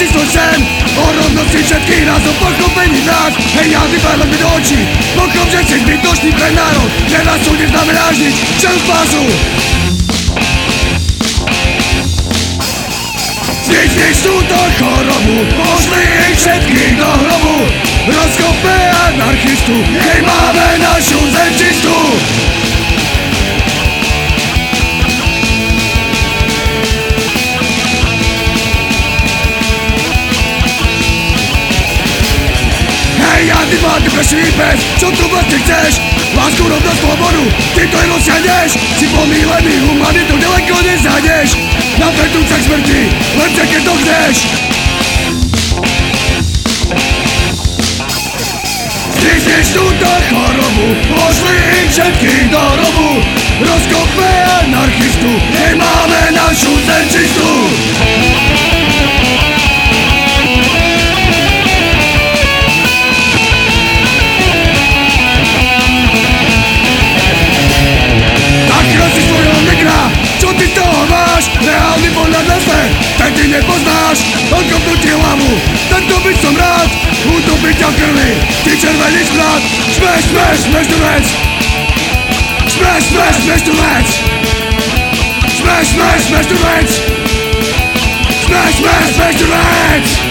si svoj sen O rovnosti všetkých nás o pochopení nás Hej ja vypadám mi do očí. Pochop, že si zbytočný pre národ. Že na súde znamenáš nič Čel spásu Zničíš túto chorobu. Pošli ich všetkých do hrobu pes, čo tu vlastne chceš? Lásku, rovnosť, slobodu, ty to jenom siahneš Si pomílený, humanitu ďaleko nezájdeš Na vedúcach smrti, len sa keď chceš. Zničíš túto chorobu, pošli všetkých do robu. Rozkope anarchistu, ti hlavu, tento byť som rád. Utopiť ťa krvi, ty červený smrad Smeš, smeš, smeš tu vec Smeš, smeš, smeš tu vec Smeš, smeš, smeš tu vec Smeš, smeš, smeš tu vec